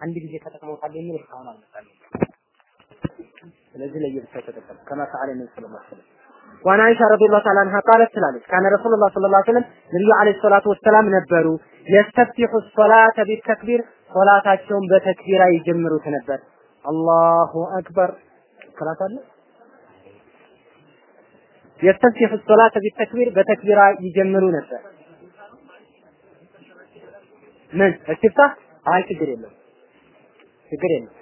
አንድ ጊዜ ተጠቅመውታል የሚል እስካሁን አልመጣልኝ። ስለዚህ ለየብቻ ተጠቀም ከማ ፈዓለ ነብዩ ሰለላሁ ዐለይሂ አይሻ ረዲየላሁ ተዓላ አንሃ ቃለት ትላለች ካነ ረሱሉላህ ሰለላሁ ዐለይሂ ወሰለም ነብዩ ዐለይሂ ሰላቱ ወሰላም ነበሩ የስተፍቲሑ ሶላተ ቢተክቢር ሶላታቸውን በተክቢራ ይጀምሩት ነበር። አላሁ አክበር ከላት አለ የስተፍቲሑ ሶላተ ቢተክቢር በተክቢራ ይጀምሩ ነበር። ምን እስቲፍታህ? አይ ችግር የለም ችግር የለም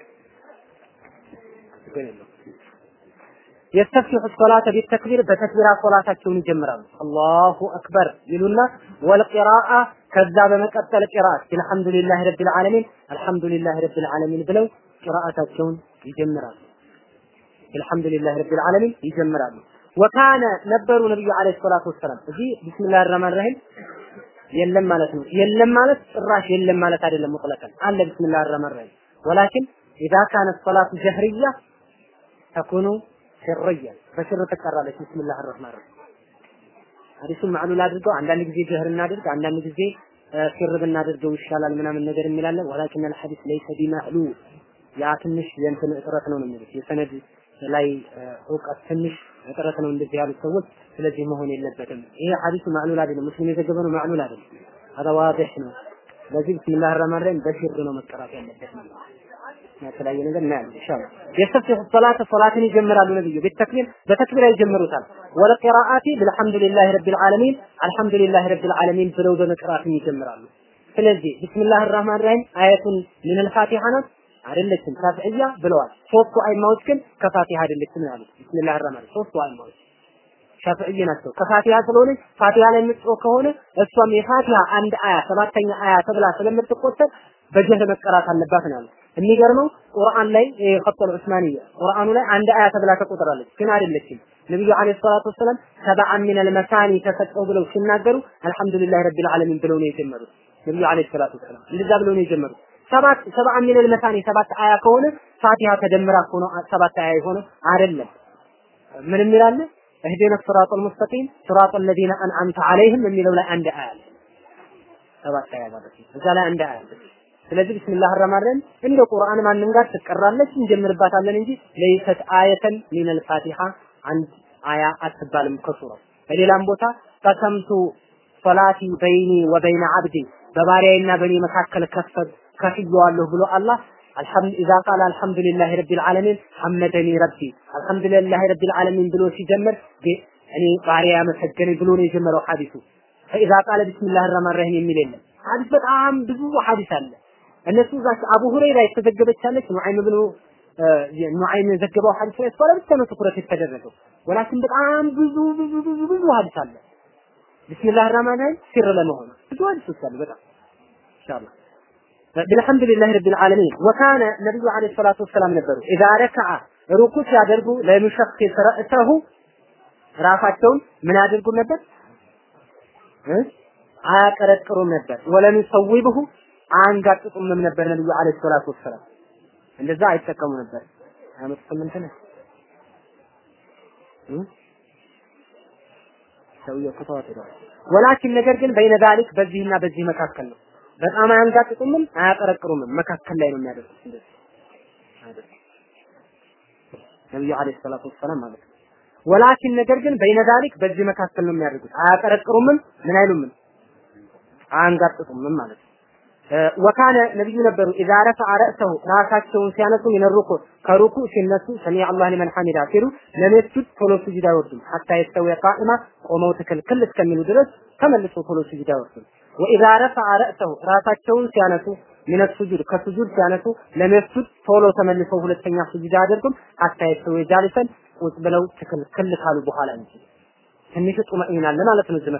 ችግር የለም። የስተፍቲሑ ሶላተ ቢተክቢር በተክቢራ ሶላታቸውን ይጀምራሉ። አላሁ አክበር ይሉና ወልቂራአ ከዛ በመቀጠል ቂራአት አልሐምዱሊላህ ረቢል ዓለሚን አልሐምዱሊላህ ረቢል ዓለሚን ብለው ቂራአታቸውን ይጀምራሉ። አልሐምዱሊላህ ረቢል ዓለሚን ይጀምራሉ። ወካነ ነበሩ ነብዩ አለይሂ ሰላቱ ወሰላም እዚህ ቢስሚላህ ረህማን ረሂም የለም ማለት ነው። የለም ማለት ጭራሽ የለም ማለት አይደለም። ሙጥለቀን አለ ቢስሚላህ ረህማን ረሂም ወላኪን ኢዛ ካነት ሰላቱ ጀህርያ ተኩኑ ሲርያ በስር ትቀራለች። ቢስሚላህ ረህማን ረሂም ሐዲሱን ማዕሉል አድርገው አንዳንድ ጊዜ ጀህር እናድርግ፣ አንዳንድ ጊዜ ሲር ብናደርገው ይሻላል ምናምን ነገር የሚላለ ወላኪን አልሐዲስ ለይሰ ቢማዕሉል ያ ትንሽ የእንትን እጥረት ነው ነው የሚሉት የሰነድ ላይ እውቀት ትንሽ እጥረት ነው እንደዚህ ያሉት ሰዎች። ስለዚህ መሆን የለበትም። ይሄ ሐዲሱ ማዕሉል አይደለም፣ ሙስሊም የዘገበ ነው፣ ማዕሉል አይደለም። هذا واضح ነው። ስለዚህ ቢስሚላህ ረህማን ረሂም በሽር ነው መቀራት ያለበት የተለያየ ነገር እናያለን ኢንሻአላህ። የስተፍቲሑ ሶላተ ሶላትን ይጀምራሉ ነብዩ ቢተክቢር በተክቢራ ይጀምሩታል። ወለቂራአቲ ብልሐምዱሊላሂ ረቢል ዓለሚን አልሐምዱሊላሂ ረቢል ዓለሚን ብለው በመቅራትም ይጀምራሉ። ስለዚህ ቢስሚላህ ረህማን ረሂም አያቱን ምን አልፋቲሃ ናት አይደለችም ሻፊዕያ ብለዋል። ሶስቱ አይማዎች ግን ከፋቲሃ አይደለችም ያሉት። ቢስሚላህ ረህማን ሶስቱ አይማዎች ሻፊዕይ ናቸው። ከፋቲሃ ስለሆነ ፋቲሃ ላይ የምትጮህ ከሆነ እሷም የፋቲሃ አንድ አያ ሰባተኛ አያ ተብላ ስለምትቆጠር በጀህር መቀራት አለባት ነው የሚገርመው ቁርአን ላይ ኸጠል ዑስማንያ ቁርአኑ ላይ አንድ አያ ተብላ ተቆጥራለች፣ ግን አይደለችም። ነብዩ አለይሂ ሰላቱ ወሰላም ሰብዐን ሚነል መሳኒ ተሰጠው ብለው ሲናገሩ አልሐምዱሊላህ ረቢል ዓለሚን ብለው ነው የጀመሩት። ነብዩ አለይሂ ሰላቱ ወሰላም እንደዛ ብለው ነው የጀመሩት። ሰባት ሰብዐን ሚነል መሳኒ ሰባት አያ ከሆነ ፋቲሃ ተደምራ ከሆነ ሰባት አያ የሆነ አይደለም። ምን የሚላለ እህዲነ ሲራጠል ሙስተቂም ሲራጠል ለዚነ አንዓምተ ዐለይሂም የሚለው ላይ አንድ አያ ሰባት አያ ማለት ነው። እዛ ላይ አንድ አያ ስለዚህ ቢስሚላህ ረሂም እንደ ቁርአን ማንም ጋር ትቀራለች እንጀምርባታለን እንጂ ለይሰት አየተን ሚነል ፋቲሃ አንድ አያ አትባልም ከሱራው። በሌላም ቦታ ቀሰምቱ ሶላቲ በይኒ ወበይነ አብዲ በባሪያዬና በእኔ መካከል ከፈት ከፍየዋለሁ ብሎ አላህ አልሐምድ ቃል አልሐምዱሊላህ ረቢል ዓለሚን ሐመደኒ ረቢ አልሐምዱሊላህ ረቢል ዓለሚን ብሎ ሲጀምር እኔ ባሪያ ያመሰገነኝ ብሎ ነው የጀመረው ሐዲሱ። ፈኢዛ ቃለ ቢስሚላህ ረህማን ረሂም የሚል የለም። ሐዲስ በጣም ብዙ ሐዲስ አለ። እነሱ ዛች አቡ ሁረይራ የተዘገበች ኑዓይም ብኑ ኑዓይም የዘገበው ሐዲስ ላይ እሷ ብቻ ነው ትኩረት የተደረገው። ወላኪን በጣም ብዙ ብዙ ብዙ ብዙ ሐዲስ አለ። ቢስሚላህ ረህማን ረሂም ሲር ለመሆኑ ብዙ ሐዲሶች አሉ በጣም ኢንሻአላህ ቢልሐምዱሊላህ ረቢል ዓለሚን ወካነ ነቢዩ ዓለይሂ ሰላቱ ወሰላም ነበሩ። ኢዛ ረከዓ ሩኩዕ ሲያደርጉ ለሙሸኺስ ረእሰሁ ራሳቸውን ምን ያደርጉ ነበር? አያቀረቅሩም ነበር። ወለም ይሰውብሁ አንጋጥጡም ነበር ነብዩ አለይሂ ሰላቱ ወሰላም። እንደዛ አይጠቀሙ ነበር። አመት 8 ነው። ሰውየው ከተዋት ወላኪን ነገር ግን በይነ ዛሊክ በዚህና በዚህ መካከል ነው። በጣም አያንጋጥጡምም አያቀረቅሩምም መካከል ላይ ነው የሚያደርጉት እንደዚህ። ነብዩ አለይሂ ሰላቱ ወሰላም ማለት ወላኪን ነገር ግን በይነ ዛሊክ በዚህ መካከል ነው የሚያደርጉት። አያቀረቅሩምም ምን አይሉምም? አያንጋጥጡምም ማለት ወካነ ነብዩ ነበሩ ኢዛ ረፈዐ ረእሰሁ ራሳቸውን ሲያነሱ ሚን ሩኩ ከሩኩ ሲነሱ ሰሚ አላህ ሊመን ሐሚዳ ሲሉ لم يسجد ቶሎ ስጁድ አይወርዱም። حتى يستوي قائما ቆመው ትክልክል እስከሚሉ ድረስ ተመልሶ ቶሎ ስጁድ አይወርዱም وإذا رفع رأسه ራሳቸውን ሲያነሱ من السجود ከሱጁድ ሲያነሱ لم يسجد ቶሎ ተመልሰው ሁለተኛ ስጁድ አያደርጉም። يستوي جالسا ቁጭ ብለው ትክልክል ካሉ በኋላ እንጂ ትንሽ طمأنينة አለ ማለት ነው እዚህ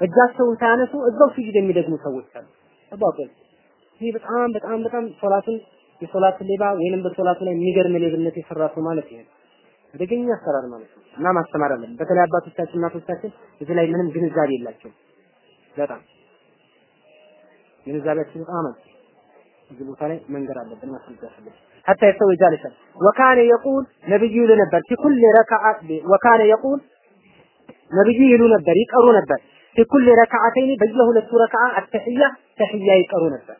እጃቸውን ሳያነሱ እዛው ስጁድ የሚደግሙ ሰዎች አሉ። ተባቀል ይህ በጣም በጣም በጣም ሶላትን የሶላት ሌባ ወይንም በሶላቱ ላይ የሚገርም ሌብነት የሰራ ሰው ማለት ይሄ አደገኛ አሰራር ማለት ነው። እና ማስተማር አለብን። በተለይ አባቶቻችን እናቶቻችን እዚህ ላይ ምንም ግንዛቤ የላቸውም። በጣም ግንዛቤያችን በጣም እዚህ ቦታ ላይ መንገድ አለብን ማስረዳት ሐታ የሰው ጃልሰ ወካነ የቁል ነብዩ ይሉ ነበር። ሲኩል ረካዓ ወካነ የቁል ነብዩ ይሉ ነበር ይቀሩ ነበር። ሲኩል ረካዓተይኒ በየሁለቱ ረካዓ አተህያ ተህያ ይቀሩ ነበር።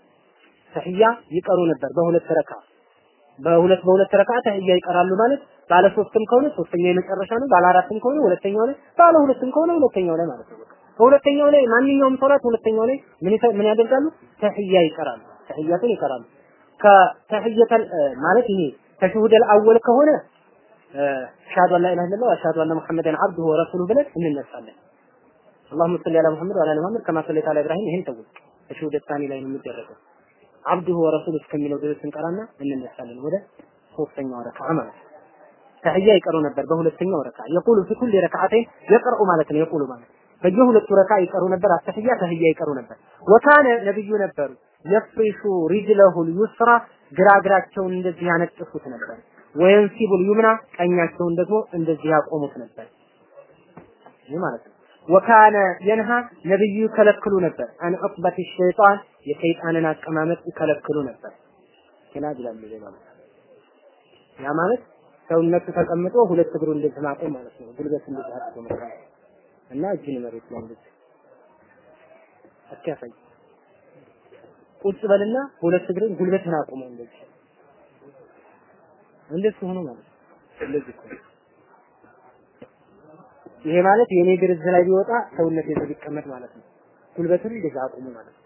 ተህያ ይቀሩ ነበር በሁለት ረካዓ። በሁለት በሁለት ረካዓ ተህያ ይቀራሉ ማለት ባለ ሶስትም ከሆነ ሶስተኛ የመጨረሻ ነው ባለ አራትም ከሆነ ሁለተኛው ነው ባለ ሁለትም ከሆነ ሁለተኛው ነው ማለት ነው። በሁለተኛው ላይ ማንኛውም ሶላት ሁለተኛው ላይ ምን ምን ያደርጋሉ? ተህያ ይቀራሉ። ተህያቱን ይቀራሉ። ከተህየተል ማለት ይሄ ተሽሁደል አወል ከሆነ አሽሀዱ አን ላ ኢላሀ ኢለላህ ወአሽሀዱ አነ ሙሐመደን አብዱሁ ወረሱሉሁ ብለን እንነሳለን። اللهم صل على محمد وعلى ال محمد كما صليت على ابراهيم ይሄን ተው ተሽሁደ ታኒ ላይ ነው የሚደረገው አብዱሁ ወረሱሉ እስከሚለው ድረስ እንቀራና እንነሳለን ወደ ሶስተኛው ረካ ማለት ተህያ ይቀሩ ነበር በሁለተኛው ረካ የቁሉ في كل ركعتين يقرأ ማለት ነው የቁሉ ማለት በየሁለቱ ረካ ይቀሩ ነበር አተህያ ተህያ ይቀሩ ነበር። ወካነ ነብዩ ነበሩ። የፍሪሹ ሪጅለሁ ልዩስራ ግራ እግራቸውን እንደዚህ ያነጥፉት ነበር። ወየንሲቡል ዩምና ቀኛቸውን ደግሞ እንደዚህ ያቆሙት ነበር። ይህ ማለት ነው። ወካነ የንሃ ነብዩ ይከለክሉ ነበር። አን ዑቅበት ሸይጣን የሰይጣንን አቀማመጥ ይከለክሉ ነበር። ኪላድ ይላል ሌላ ያ ማለት ሰውነቱ ተቀምጦ ሁለት እግሩ እንደዚህ ማቆም ማለት ነው። ጉልበት እንደዚህ አድርጎ እና እጅን መሬት ላይ እንደዚህ ያሳይ ቁጭ በልና ሁለት እግርን ጉልበትን አቁመው እንደዚህ እንደሱ ሆኖ ማለት እንደዚህ ይሄ ማለት የኔ እግር እዚህ ላይ ቢወጣ ሰውነት የዚህ ቢቀመጥ ማለት ነው። ጉልበትን እንደዛ አቁሙ ማለት ነው።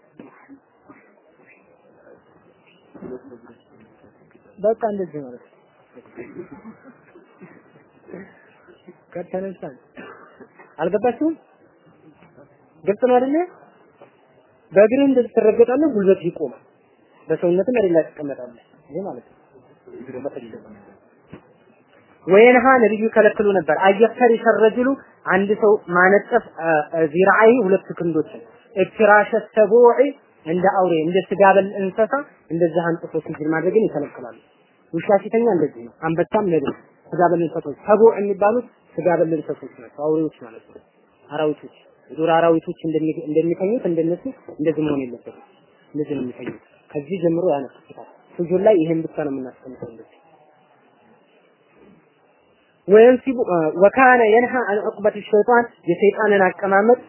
በቃ እንደዚህ ማለት ነው። ከተነሳን አልገባችሁም? ግልጽ ነው አይደለ? በእግርህ እንደዚህ ትረገጣለህ፣ ጉልበት ይቆማል። በሰውነትም መሬት ላይ ትቀመጣለህ። ይሄ ማለት ወይንሃ ነብዩ ከለክሉ ነበር አየፍተሪ ሸረጅሉ አንድ ሰው ማነጠፍ ዚራአይ ሁለት ክንዶችን እፍራሸ ሰቡዒ እንደ አውሬ እንደ ስጋ እንስሳ እንደዚህ አንጥፎ ስጅድ ማድረግን ይከለክላሉ። ውሻ ሲተኛ እንደዚህ ነው። አንበሳም ነብር ስጋ በል እንስሶች የሚባሉት ስጋ በል ናቸው። አውሬዎች ማለት ነው። አራዊቶች የዱር አራዊቶች እንደሚተኙት እንደነሱ እንደዚህ መሆን የለበትም። እንደዚህ ነው የሚተኙት። ከዚህ ጀምሮ ያነሱታል። ስጁድ ላይ ይሄን ብቻ ነው የምናስቀምጠው ወየንሲቡ ወካነ የንሃ አን ዑቅበት ሸይጣን የሰይጣንን አቀማመጥ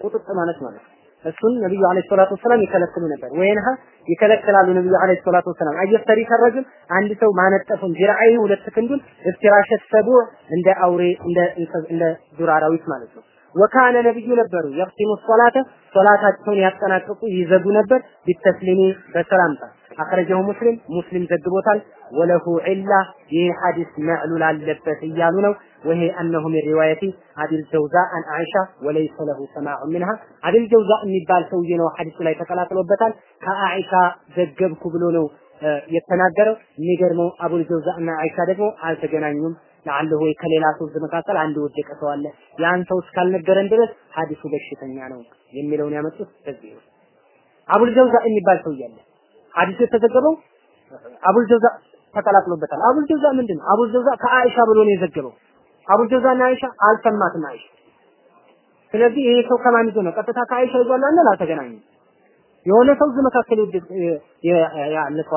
ቁጥጥ ማለት ማለት እሱን ነብዩ አለይሂ ሰላቱ ወሰላም ይከለክሉ ነበር። ወይንሃ ይከለክላሉ ነብዩ አለይሂ ሰላቱ ወሰላም አየፍተሪ ከረጅል አንድ ሰው ማነጠፉን ዚራኢ ሁለት ክንዱን እፍትራሸት ሰቡዕ እንደ አውሬ እንደ እንደ ዱር አራዊት ማለት ነው። وكان ነብዩ ነበሩ يختم الصلاة ሶላታቸውን ያጠናቅቁ ይዘጉ ነበር بالتسليم በሰላምታ أخرجه مسلم ሙስሊም ዘግቦታል። وله علة ይህ ሐዲስ معلول አለበት እያሉ ነው። وهي أنه من رواية أبي الجوزاء عن عائشة وليس له سماع منها። አቢል ጀውዛ የሚባል ሰውዬ ነው ሐዲሱ ላይ ተቀላቅሎበታል። ከአይሻ ዘገብኩ ብሎ ነው የተናገረው። የሚገርመው አቡል ጀውዛ እና አይሻ ደግሞ አልተገናኙም። ለአለሁ ወይ ከሌላ ሰው መካከል አንድ ወደቀ ሰው አለ። ያን ሰው እስካልነገረን ድረስ ሐዲሱ በሽተኛ ነው የሚለውን ያመጡት በዚህ ነው። አቡል ጀውዛ የሚባል ሰውዬ አለ። ሐዲሱ የተዘገበው አቡል ጀውዛ ተቀላቅሎበታል። አቡል ጀውዛ ምንድን ነው? አቡል ጀውዛ ከአይሻ ብሎ ነው የዘገበው። አቡል ጀውዛ እና አይሻ አልሰማትም አይሻ። ስለዚህ ይሄ ሰው ከማን ይዞ ነው? ቀጥታ ከአይሻ ይዟል አንል አልተገናኙም? የሆነ ሰው እዚህ መካከል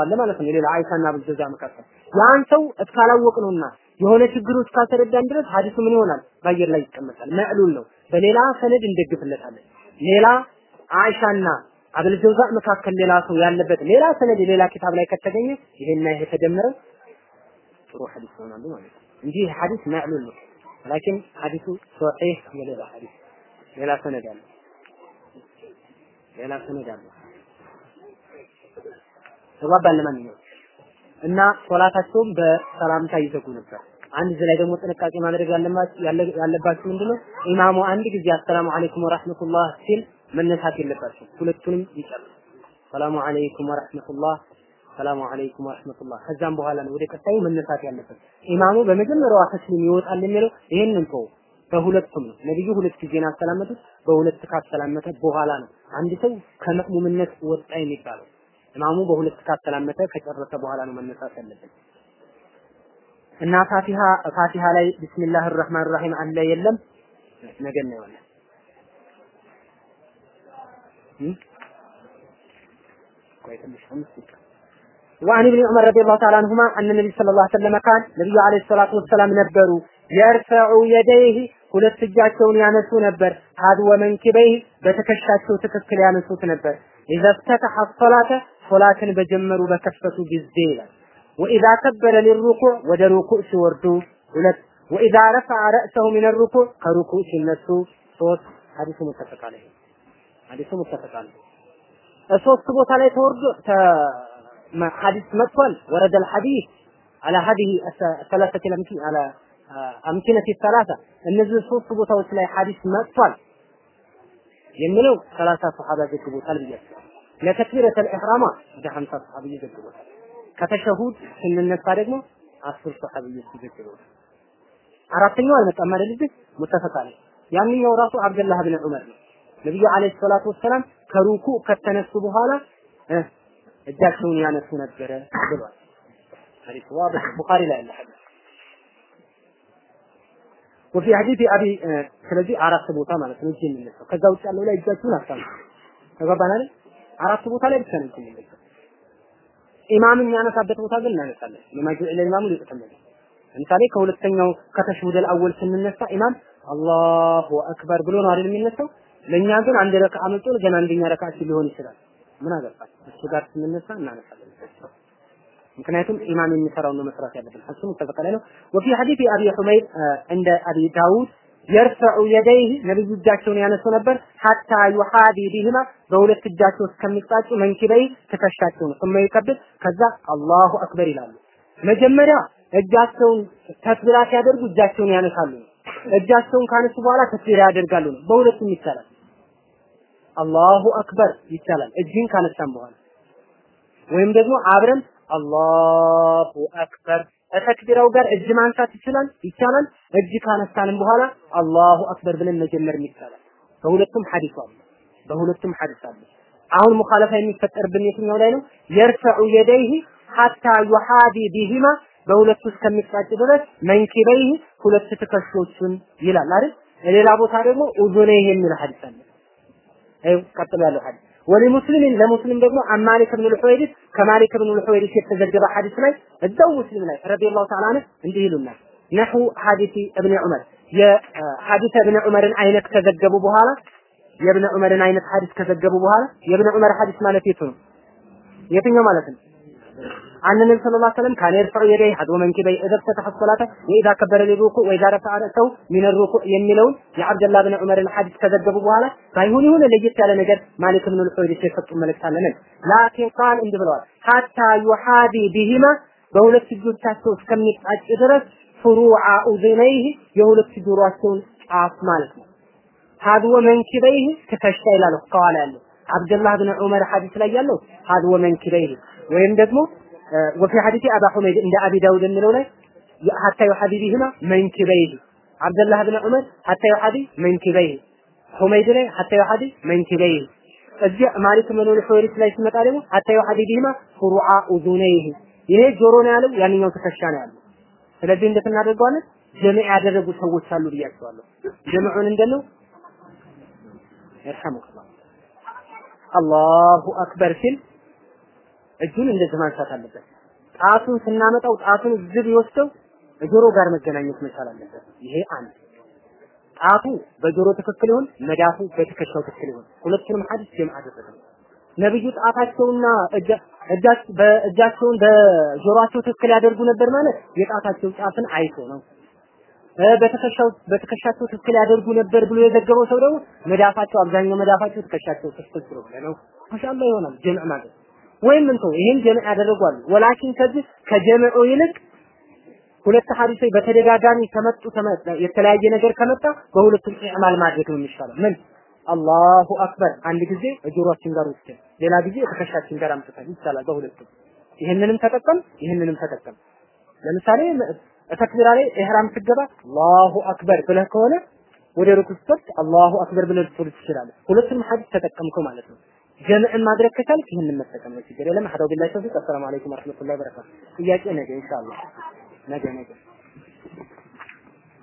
አለ ማለት ነው። ሌላ አይሻና አቡል ጀውዛ መካከል ያን ሰው እስካላወቅ ነውና የሆነ ችግሩ እስካልተረዳን ድረስ ሐዲሱ ምን ይሆናል? በአየር ላይ ይቀመጣል። መዕሉል ነው። በሌላ ሰነድ እንደግፍለታለን። ሌላ አይሻና አብል ጀውዛ መካከል ሌላ ሰው ያለበት ሌላ ሰነድ ሌላ ኪታብ ላይ ከተገኘ ይሄና ይሄ ተደምረው ጥሩ ሐዲስ ይሆናሉ ማለት ነው። እንጂ ሐዲስ መዕሉል ነው። ላኪን ሐዲሱ ሶሒህ የሌላ ሐዲስ ሌላ ሰነድ አለ። ሌላ ሰነድ አለ። ተባባል ለማንኛውም። እና ሶላታቸውን በሰላምታ ይዘጉ ነበር። አንድ እዚህ ላይ ደግሞ ጥንቃቄ ማድረግ ያለባችሁ ምንድነው? ኢማሙ አንድ ጊዜ አሰላሙ አለይኩም ወራህመቱላህ ሲል መነሳት የለባቸው ሁለቱንም ይጨምር። ሰላሙ አለይኩም ወራህመቱላህ ሰላሙ አለይኩም ወራህመቱላህ። ከዛም በኋላ ነው ወደ ቀጣዩ መነሳት ያለበት። ኢማሙ በመጀመሪያው ተስሊም ይወጣል የሚለው ይሄንን ተው በሁለቱም ነው። ነብዩ ሁለት ጊዜ ነው ያሰላመቱት። በሁለት ካሰላመተ በኋላ ነው አንድ ሰው ከመእሙምነት ወጣ የሚባለው። ኢማሙ በሁለት ካሰላመተ ከጨረሰ በኋላ ነው መነሳት ያለበት እና ፋቲሃ ፋቲሃ ላይ ቢስሚላህ ራህማን ራሂም አለ የለም ነገ ነው وعن ابن عمر رضي الله تعالى عنهما أن النبي صلى الله عليه وسلم كان نبي عليه الصلاة والسلام ነበሩ የርፈዑ የደይህ ሁለት እጃቸውን ያነሱ ነበር ሀድ ወመንኪበይህ በትከሻቸው ትክክል ያነሱት ነበር ኢዘ ፍተተሐ ሶላተ ሶላትን በጀመሩ በከፈቱ ጊዜ ይላል። ወኢዛ ከበረ ሊሩኩዕ ወደ ሩኩዕ ሲወርዱ ሁለት ወኢዛ ረፈዐ ረእሰሁ ሚነ ሩኩዕ ከሩኩዕ ሲነሱ ሶስት ሐዲሱ ሙተፈቅ ዐለይህ ሐዲሱ ሙተፈቅ ዐለይህ ሶስት ቦታ ላይ ተወርዶ ሐዲስ መጥቷል። ወረደል ሐዲስ አላ ሀዲህ ሰላሰት ለምኪ አላ አምኪነት ሰላሳ እነዚህ ሶስት ቦታዎች ላይ ሐዲስ መጥቷል የሚለው ሰላሳ ሰሃባ ዘግቦታል ብያለሁ። ለተክቢረተል ኢህራማ ወደ 50 ሰሃቢ ዘግቦታል። ከተሸሁድ ስንነሳ ደግሞ አስር ሰሃቢዎች ዘግቦታል። አራተኛው አልመጣም አይደል? እዚህ ሙተፈቅ አለ። ያንኛው ራሱ አብደላህ ብን ዑመር ነው። ነብዩ አለይሂ ሰላቱ ወሰላም ከሩኩ ከተነሱ በኋላ እጃቸውን ያነሱ ነበረ ብሏል። ሐዲስ ዋضح ቡኻሪ ላይ አለ ሐዲስ። ወፊ ሐዲስ አቢ ስለዚህ አራት ቦታ ማለት ነው እጅ የሚነሳው። ከዛ ውጭ ያለው ላይ እጃችሁን ተገባን አይደል? አራት ቦታ ላይ ብቻ ነው የሚነሳው። ኢማም የሚያነሳበት ቦታ ግን እናነሳለን። ለማጅ ለኢማሙ ሊቀጥመል ለምሳሌ ከሁለተኛው ከተሽሁደል አወል ስንነሳ ኢማም الله أكبر ብሎ ነው አይደል የሚነሳው ለኛ ግን አንድ ረካ አመጡን ገና አንደኛ ረካ ሊሆን ይችላል። ምን አገባል እሱ ጋር ስንነሳ እናነሳለን። ምክንያቱም ኢማም የሚሰራው ነው መስራት ያለብን። እሱ متفق ነው። وفي حديث أبي حميد عند أبي داود يرفع يديه ነብዩ እጃቸውን ያነሱ ነበር። حتى يحاذي بهما በሁለት እጃቸው እስከሚጣጩ منكبيه ትከሻቸውን ثم يكبر ከዛ الله أكبر ይላሉ። መጀመሪያ እጃቸውን ተክቢራ ሲያደርጉ እጃቸውን ያነሳሉ። እጃቸውን ካነሱ በኋላ ተክቢራ ያደርጋሉ። ነው በሁለቱም ይቻላል አላሁ አክበር ይቻላል። እጅን ካነሳን በኋላ ወይም ደግሞ አብረን አላሁ አክበር ከተክቢራው ጋር እጅ ማንሳት ይችላል? ይቻላል። እጅ ካነሳንም በኋላ አላሁ አክበር ብለን መጀመርም ይቻላል። በሁለቱም ሐዲስ አለ። በሁለቱም ሐዲስ አለ። አሁን ሙኻለፋ የሚፈጠርብን የትኛው ላይ ነው? يرفع يديه حتى يحاذي بهما በሁለቱ እስከሚጣጭ ድረስ منكبيه ሁለት ትከሾቹን ይላል አይደል? ሌላ ቦታ ደግሞ أذنيه የሚል ሐዲስ አለ አይው ቀጥሎ ያለው ሐዲስ። ولمسلم ለሙስሊም ደግሞ عن مالك بن الحويرث ከማሊክ ብን ልሑወይሪስ የተዘገበ ሐዲስ ላይ እዛው ሙስሊም ላይ رضي الله تعالى عنه እንዲህ ይሉናል نحو حديث ابن عمر የሐዲስ እብን ዑመርን አይነት ከዘገቡ በኋላ የእብን ዑመርን አይነት ሐዲስ ከዘገቡ በኋላ የእብን ዑመር ሐዲስ ማለት የቱ ነው? የትኛው ማለት ነው عن النبي صلى الله عليه وسلم كان يرفع يديه حذو منكبيه إذا افتتح الصلاة وإذا كبر للركوع وإذا رفع رأسه من الركوع የሚለውን የአብደላ ብን ዑመርን ሐዲስ ከዘገቡ በኋላ ሳይሆን ይሁን ለየት ያለ ነገር ማሊክ ብን ልሑወይሪስ የሰጡ መልእክት አለን ላኪን ቃል እንዲህ ብለዋል ሐታ ዩሃዲ ቢሂማ በሁለት እጆቻቸው እስከሚጣጭ ድረስ ፍሩዓ ኡዝነይህ የሁለት ጆሮአቸውን ጫፍ ማለት ነው ሀድወ መንኪበይህ ትከሻ ይላል ከኋላ ያለው አብደላህ ብን ዑመር ሐዲስ ላይ ያለው ሀድወ መንኪበይህ ወይም ደግሞ وفي حديث أبي حميد عند أبي داود የሚለው ላይ حتى يحاذي بهما منكبيه አብደላህ ብን ዑመር حتى يحاذي منكبيه ሁመይድ ላይ حتى يحاذي منكبيه እዚህ ማሊክ ብን ልሑወይሪስ ላይ ሲመጣ ደግሞ حتى يحاذي بهما فروع ኡዙነይህ። ይሄ ጆሮ ነው ያለው ያንኛው ትከሻ ነው ያለው። ስለዚህ እንዴት እናደርገዋለን? ጀሚዕ ያደረጉ ሰዎች አሉ ብያቸዋለሁ። ጀምዑን እንደነው ይርሐሙከላህ አላሁ አክበር ሲል እጁን እንደዚህ ማንሳት አለበት። ጣቱን ስናመጣው ጣቱን እዚህ ቢወስደው ጆሮ ጋር መገናኘት መቻል አለበት። ይሄ አንድ ጣቱ በጆሮ ትክክል ይሁን፣ መዳፉ በትከሻው ትክክል ይሁን። ሁለቱንም ሐዲስ ጀምዕ አደረገ። ነብዩ ጣታቸውና በእጃቸውን በጆሮአቸው ትክክል ያደርጉ ነበር ማለት የጣታቸው ጫፍን አይቶ ነው። በትከሻው በትከሻቸው ትክክል ያደርጉ ነበር ብሎ የዘገበው ሰው ደግሞ መዳፋቸው አብዛኛው መዳፋቸው ትከሻቸው ትክክል ስለሆነ ነው። ማሻአላህ ይሆናል ጀምዕ ማለት ወይም እንተው ይሄን ጀምዕ ያደረጓል። ወላኪን ከዚህ ከጀምዑ ይልቅ ሁለት ሐዲሶች በተደጋጋሚ ከመጡ የተለያየ ነገር ከመጣ በሁለቱም ኢዕማል ማድረግ ነው የሚሻለው። ምን አላሁ አክበር አንድ ጊዜ እጆሮአችን ጋር ወስደን ሌላ ጊዜ ትከሻችን ጋር አምጥተን ይቻላል በሁለቱም። ይህንንም ተጠቀም ይህንንም ተጠቀም። ለምሳሌ ተክቢራ ላይ ኢህራም ስትገባ አላሁ አክበር ብለህ ከሆነ ወደ ሩኩ ስትወርድ አላሁ አክበር ብለህ ልትወርድ ትችላለህ። ሁለቱንም ሐዲስ ተጠቀምከው ማለት ነው። ጀምዕን ማድረግ ከቻልክ ይህንን መጠቀም ነው። ችግር የለም። ሀዳው ቢላሂ ተውፊቅ። አሰላሙ አለይኩም ወረህመቱላሂ ወበረካቱ። ጥያቄ ነገ ኢንሻአላህ ነገ ነገ